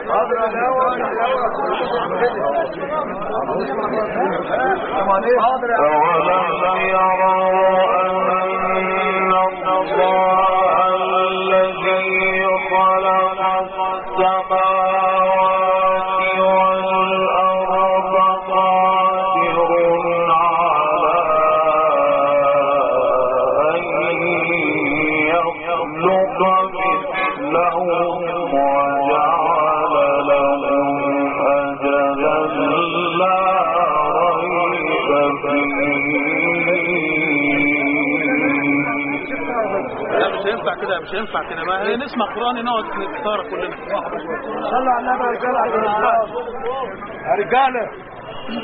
أولم يروا أن الله هينفع كده هي نسمع قرآن نقعد نختار كلنا. صلوا على النبي يا رجاله عشان القران يا رجاله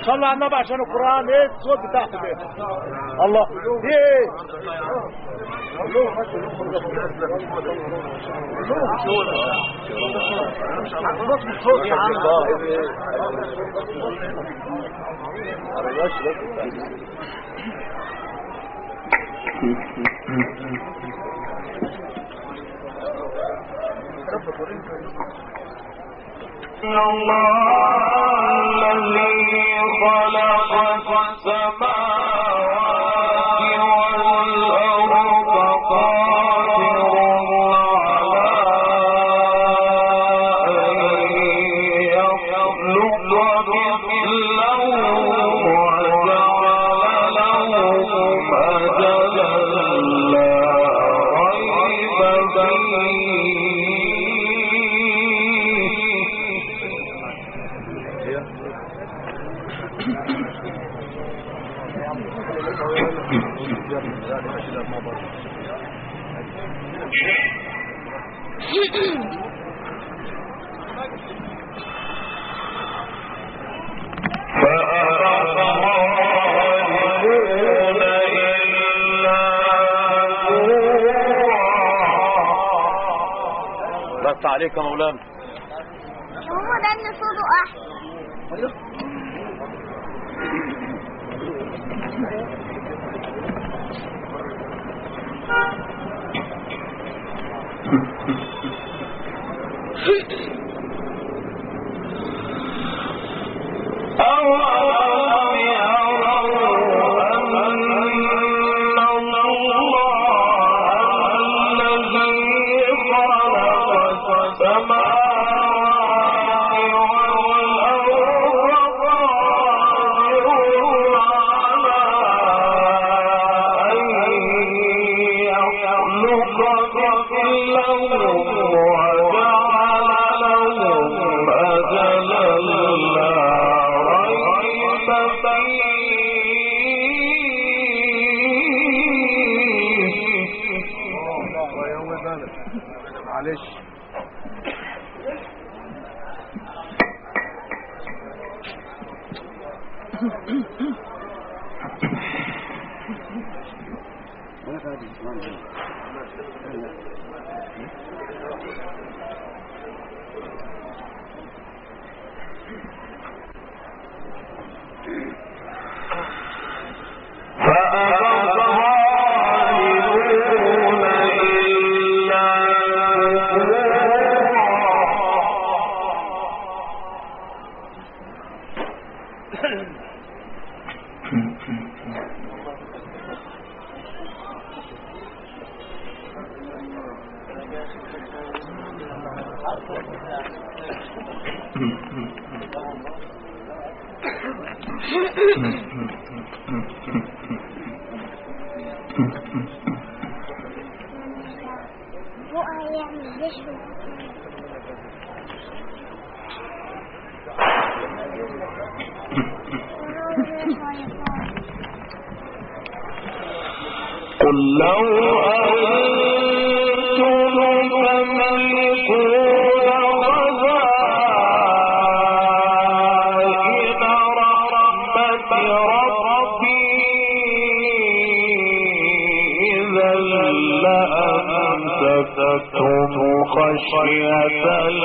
صلوا على النبي عشان القرآن إيه الصوت بتاعك ده. الله. إيه. يا عم إن الله الذي خلق السماوات بس عليك يا مولانا. هو ده اللي صوته أحسن. فوق هيعمل جشو قل لو أنتم خشية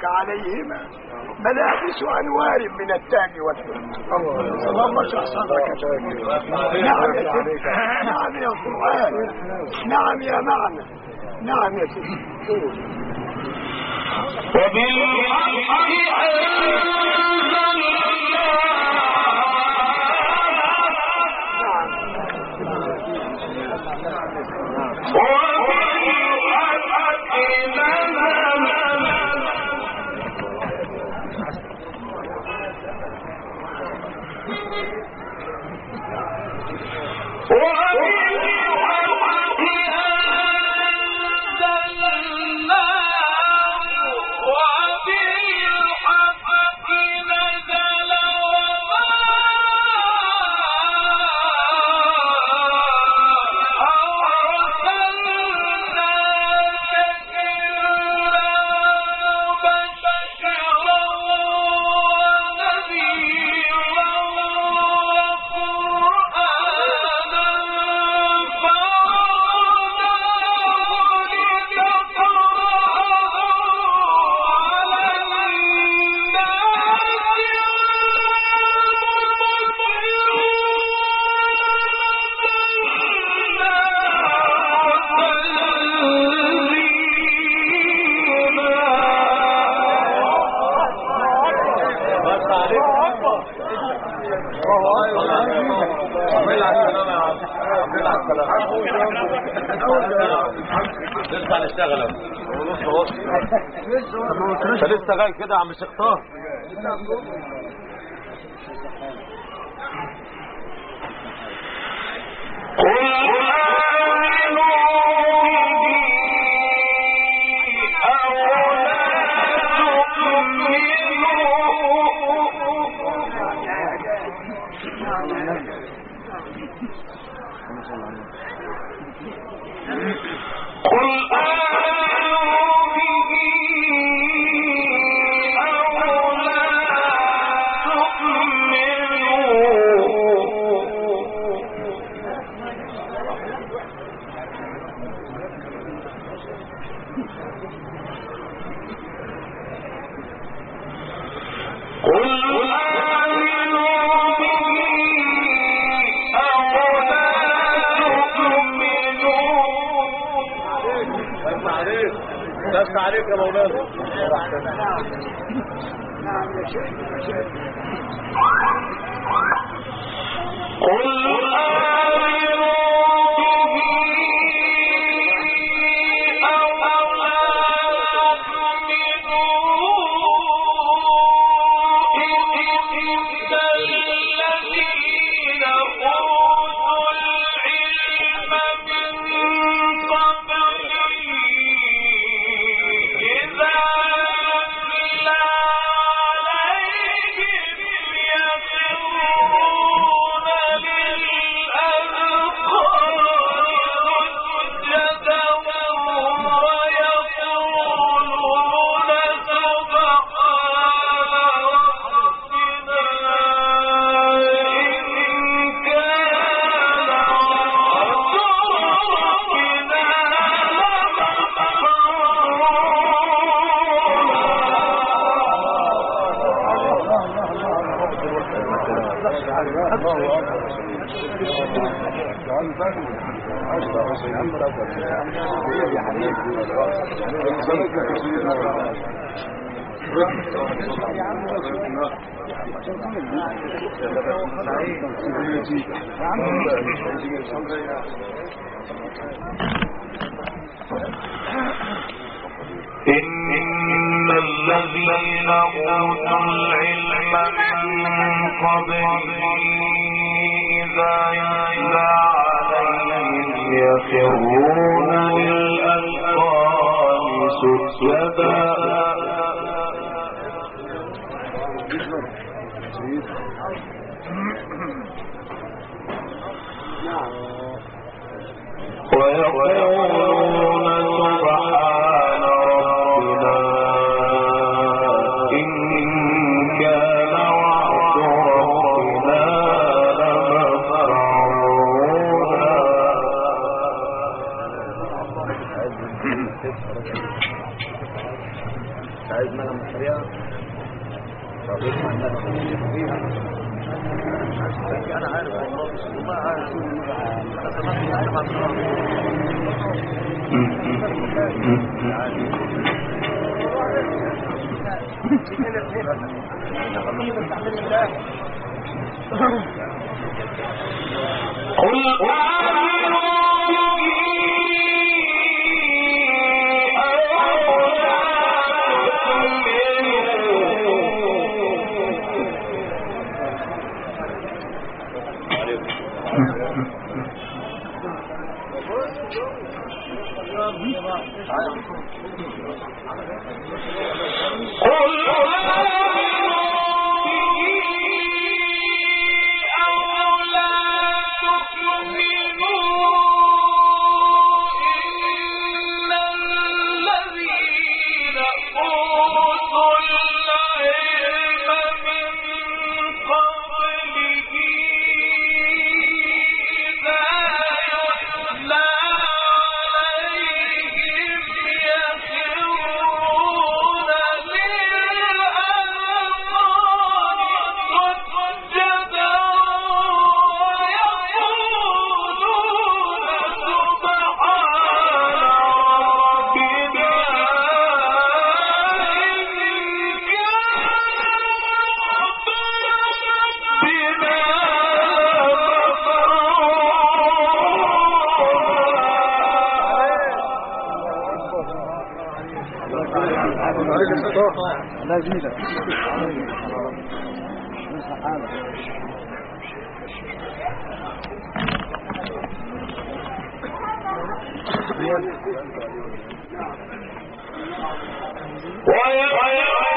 والداك عليهما ملابس أنوار من التاج والحلم اللهم اشرح صدرك. نعم يا نعم يا قرآن. نعم يا معنى نعم يا سيدي. لسه قل إن الذين أوتوا العلم من قبل إذا يتلى يخرون للألقان سجدا ويقول قل عزيزة ويا ويا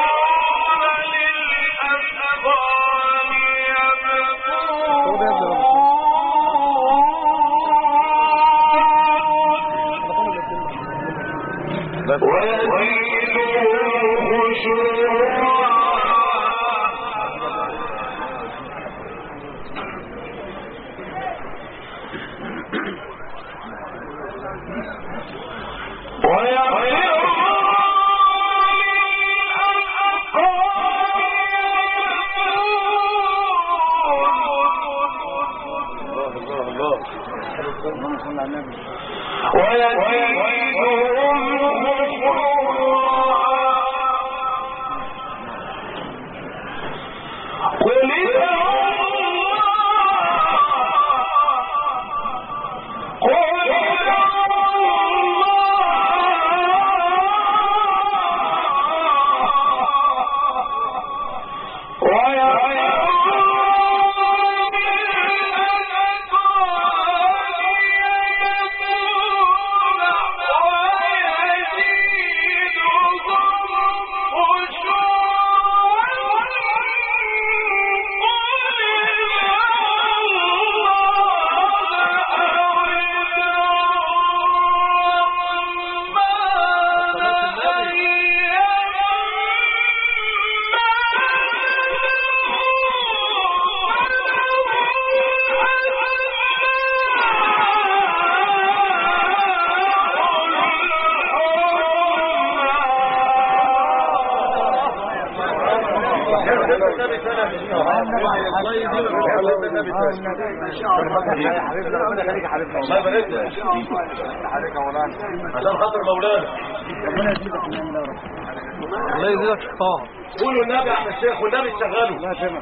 الشيخ والنبي اشتغلوا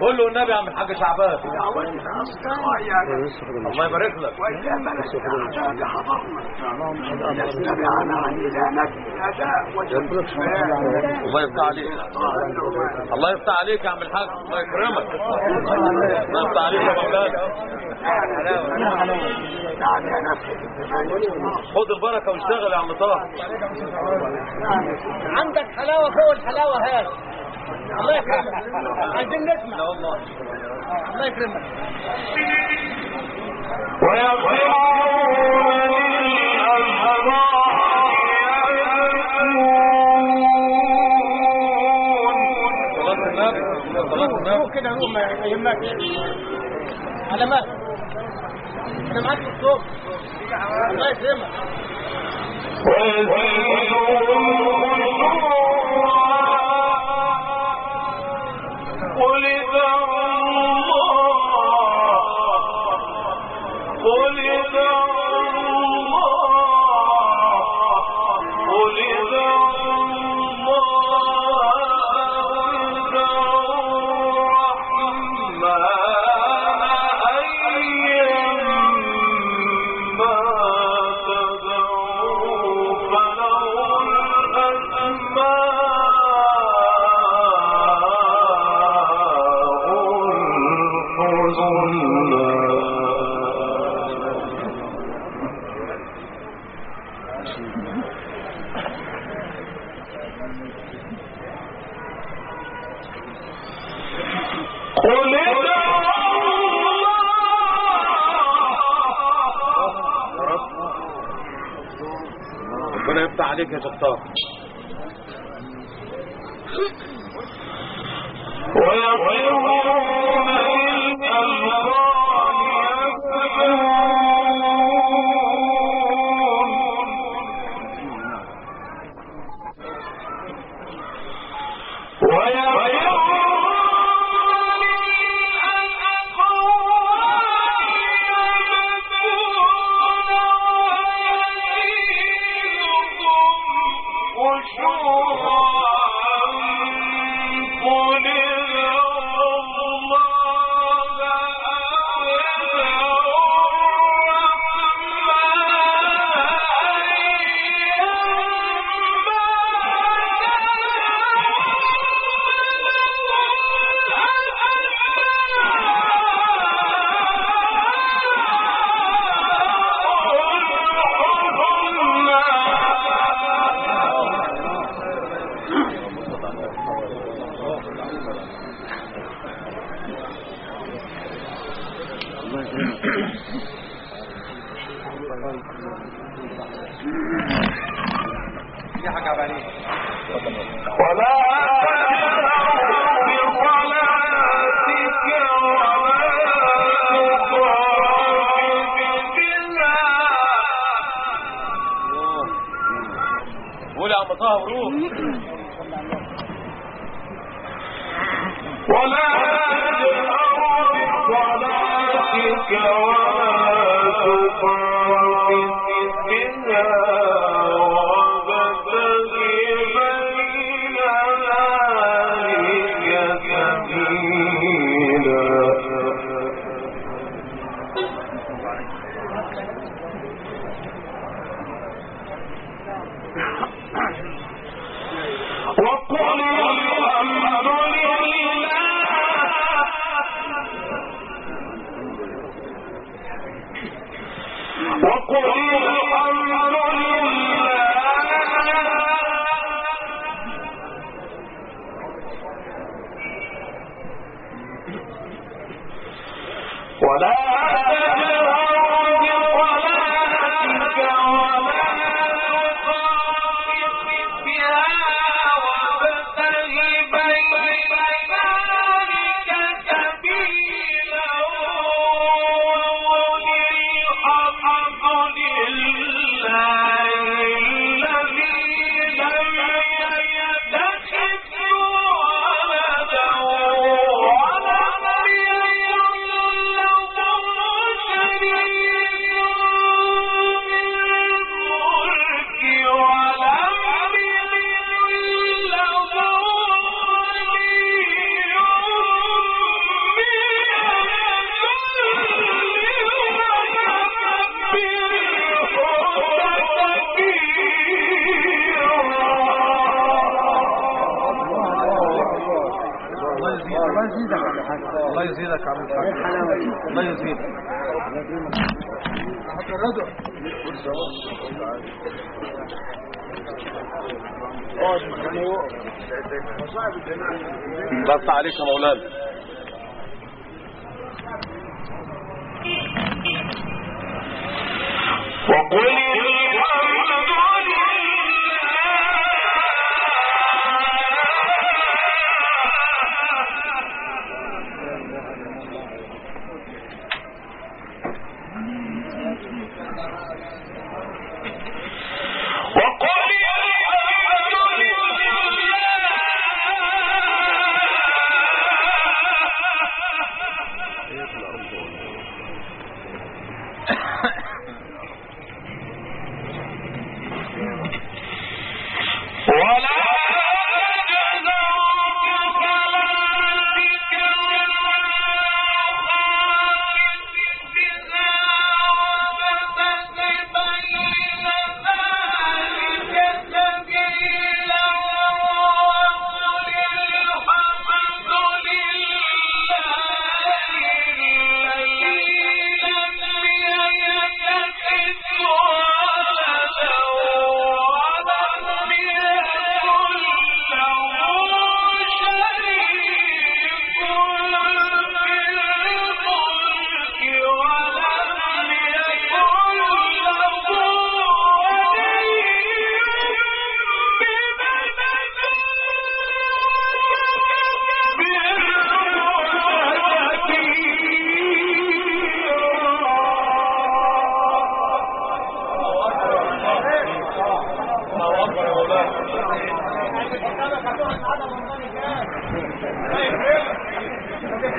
قول له النبي يا عم الحاج شعبان الله يبارك لك. الله. يفتح عليك. الله يفتح عليك يا عم الحاج. الله يكرمك. الله يفتح عليك يا مولانا. خد البركة واشتغل يا عم طه. عندك حلاوة فوق الحلاوة هات الله يكرمك. عايزين نسمع. والله. الله يكرمك. صلاة النبي روح كده روح ما يهمكش على مهلك أنا معاك في الصوت. الله يكرمك.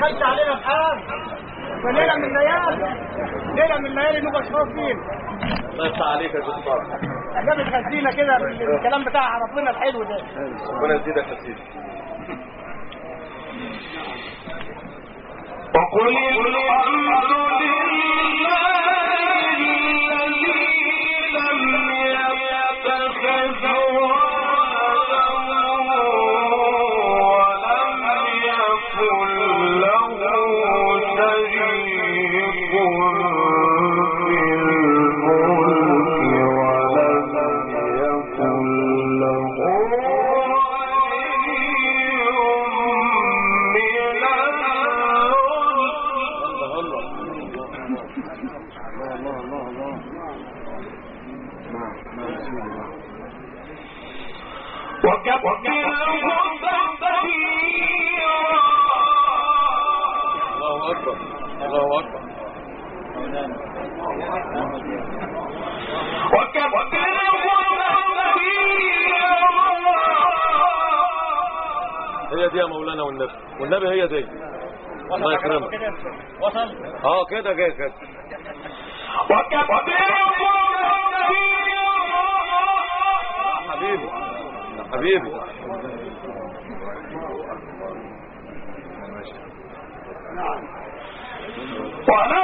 ما وليله من الليالي ليله من الليالي عليك يا أستاذ كده بتاع الحلو ده ربنا يزيدك يا سيدي وقل الحمد لله يا مولانا والنبي. والنبي هي دي. الله يكرمك. وصل آه كده كده كده حبيبي حبيبي. الله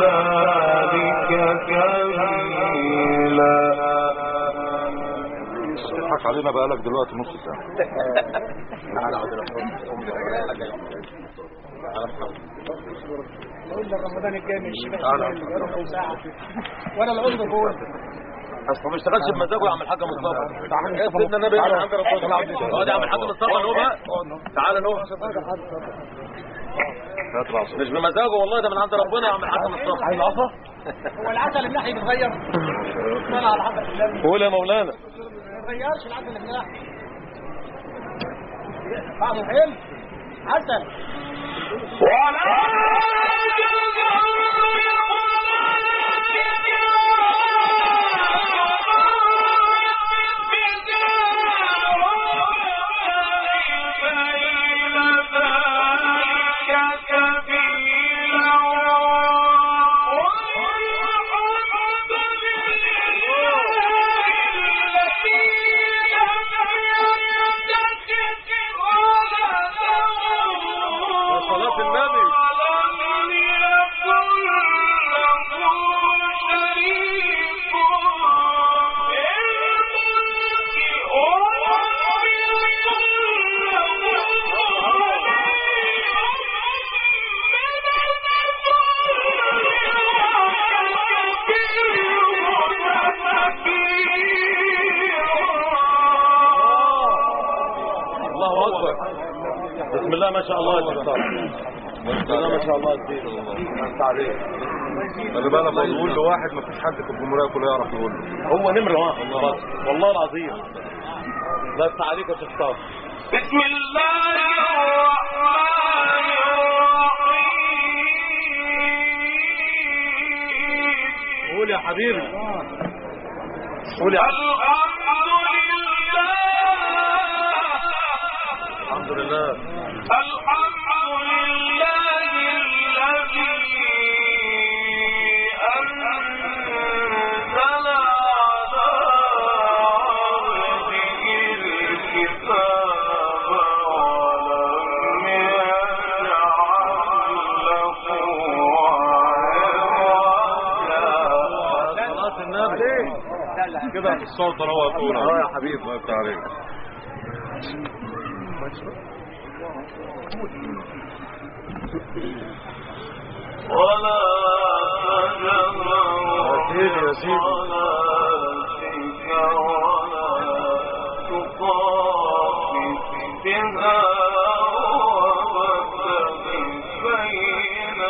ذلك تضحك علينا بقالك دلوقتي نص ساعة. قلنا رمضان الجاي من الشباب وأنا العذر بقول اصل ما اشتغلش بمزاجه يا عم الحاج مصطفى. يا سيدنا النبي؟ عند ربنا عم الحاج مصطفى نو بقى تعالى نو مش بمزاجه والله ده من عند ربنا يا عم الحاج مصطفى عايز عصا هو العسل النحي بيتغير. طلع على النبي قول يا مولانا. ما بيتغيرش العسل النحي بعضه حلو عسل. صلاة بسم الله ما شاء الله يا شيخ بسم الله ما شاء الله. يا سيدي انت عليك خلي بالك بقول لواحد ما فيش حد في الجمهورية كلها يعرف يقول هو نمرة واحد. والله والله العظيم. لا يفتح عليك يا شيخ بسم الله الرحمن الرحيم. قول يا حبيبي. قول يا الحمد الصوت روى طول يا حبيبي الله عليك. ولا تجمعوا يا ولا تقاتل بها بين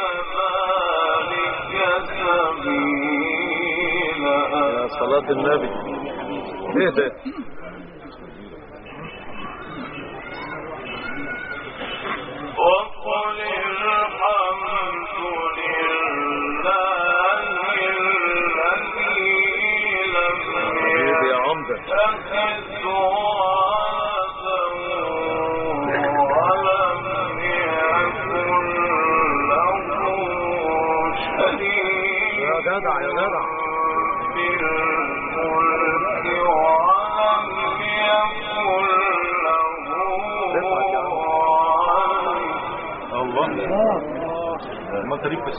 ذلك سبيلا. ده وقل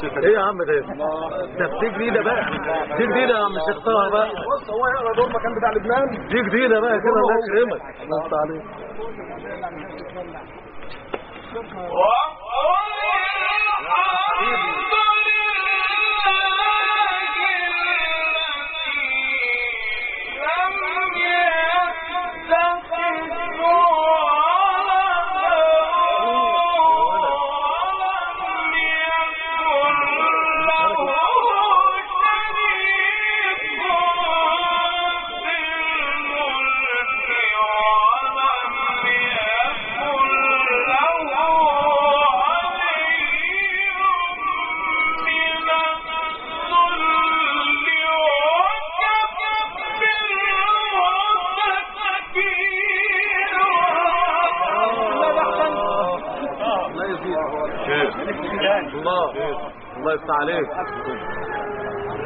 إيه يا عم ده ده دي جديدة بقى. دي جديدة يا عم شيخ طه بقى. بص هو يقرأ دور مكان بتاع لبنان. دي جديدة بقى كده الله يكرمك. الله عليك الله يفتح عليك.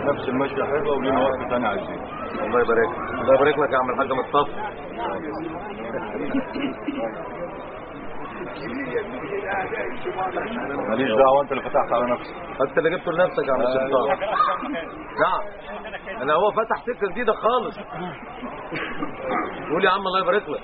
نفس المشي حلوة ولينا وقت تاني عايزين. الله يبارك. الله يبارك لك يا عم الحاج مصطفى ماليش دعوة أنت اللي فتحت على نفسك. أنت اللي جبته لنفسك يا عم طه نعم. أنا هو فتح سكة جديدة خالص. قول يا عم الله يبارك لك.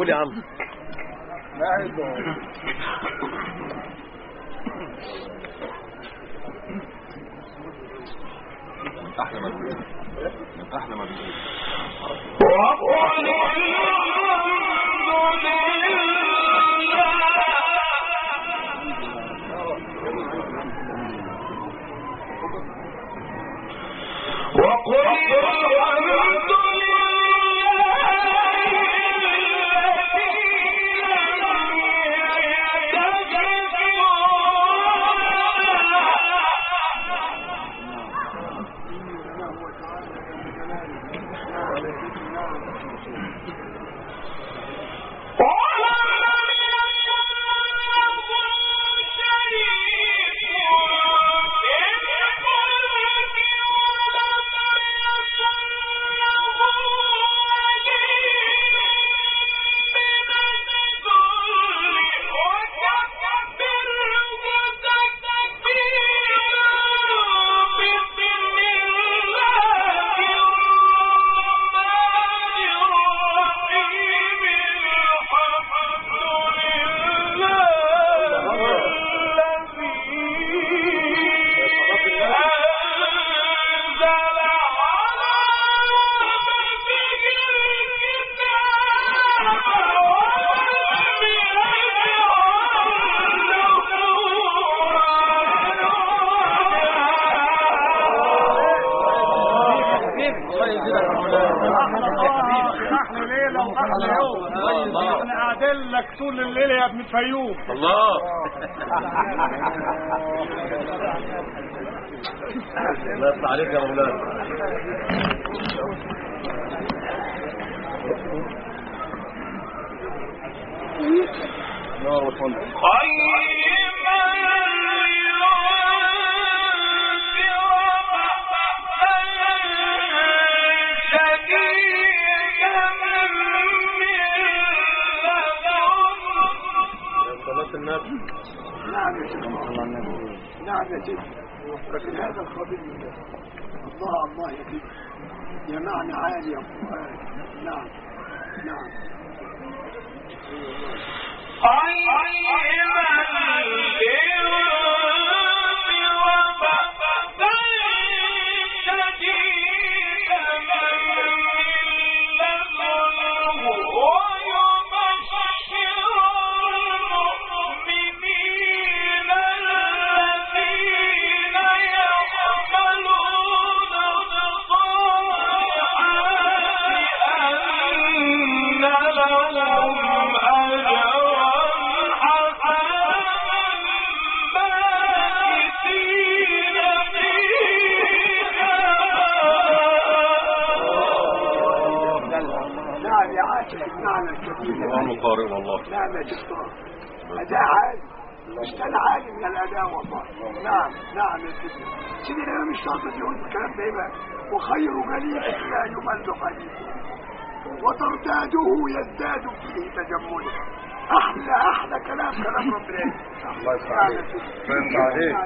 قول يا عم. أحلى ما أحلى ما وقل قال يزداد فيه تجملا أحلى أحلى كلام كلام رب العالمين الله يسعدك. فهمت عليك